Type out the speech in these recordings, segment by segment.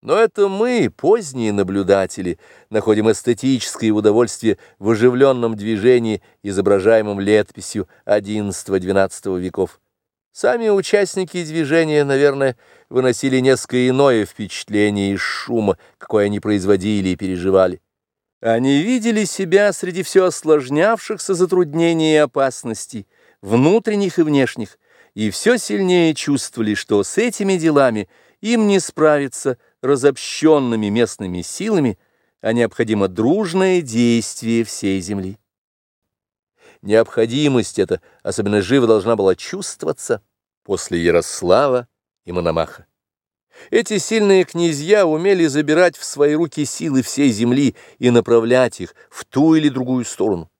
Но это мы, поздние наблюдатели, находим эстетическое удовольствие в оживленном движении, изображаемом летописью XI-XII веков. Сами участники движения, наверное, выносили несколько иное впечатление из шума, какое они производили и переживали. Они видели себя среди все осложнявшихся затруднений и опасностей, внутренних и внешних, и все сильнее чувствовали, что с этими делами им не справиться разобщенными местными силами, а необходимо дружное действие всей земли. Необходимость эта особенно живо должна была чувствоваться после Ярослава и Мономаха. Эти сильные князья умели забирать в свои руки силы всей земли и направлять их в ту или другую сторону.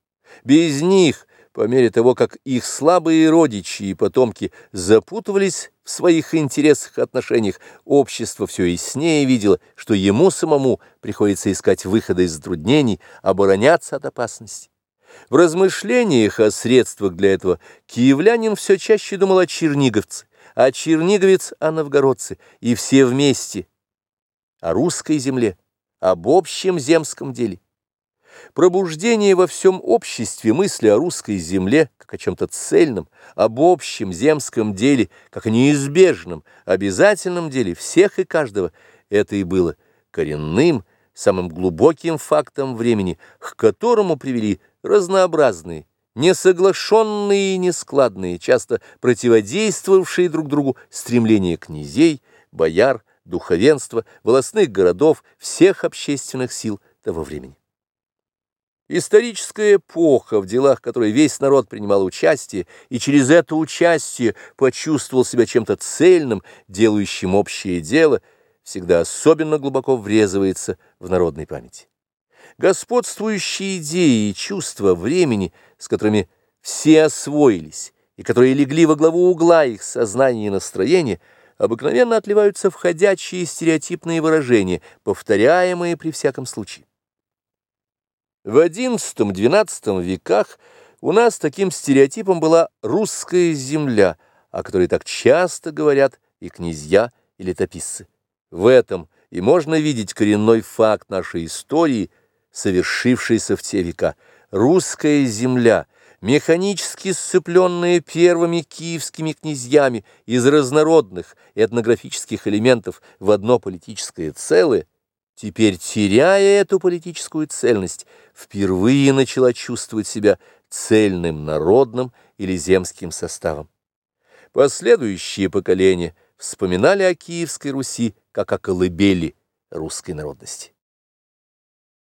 Без них, по мере того, как их слабые родичи и потомки запутывались в своих интересах и отношениях, общество все яснее видело, что ему самому приходится искать выхода из затруднений, обороняться от опасности. В размышлениях о средствах для этого киевлянин все чаще думал о черниговце, а черниговец о новгородце, и все вместе о русской земле, об общем земском деле. Пробуждение во всем обществе мысли о русской земле, как о чем-то цельном, об общем земском деле, как о неизбежном, обязательном деле всех и каждого, это и было коренным, самым глубоким фактом времени, к которому привели разнообразные, несоглашенные и нескладные, часто противодействовавшие друг другу стремления князей, бояр, духовенства, волосных городов, всех общественных сил того времени. Историческая эпоха, в делах которой весь народ принимал участие, и через это участие почувствовал себя чем-то цельным, делающим общее дело, всегда особенно глубоко врезывается в народной памяти. Господствующие идеи и чувства времени, с которыми все освоились, и которые легли во главу угла их сознания и настроения, обыкновенно отливаются в ходячие стереотипные выражения, повторяемые при всяком случае. В XI-XII веках у нас таким стереотипом была русская земля, о которой так часто говорят и князья, и летописцы. В этом и можно видеть коренной факт нашей истории, совершившийся в те века. Русская земля, механически сцепленная первыми киевскими князьями из разнородных этнографических элементов в одно политическое целое, теперь, теряя эту политическую цельность, впервые начала чувствовать себя цельным народным или земским составом. Последующие поколения вспоминали о Киевской Руси как о колыбели русской народности.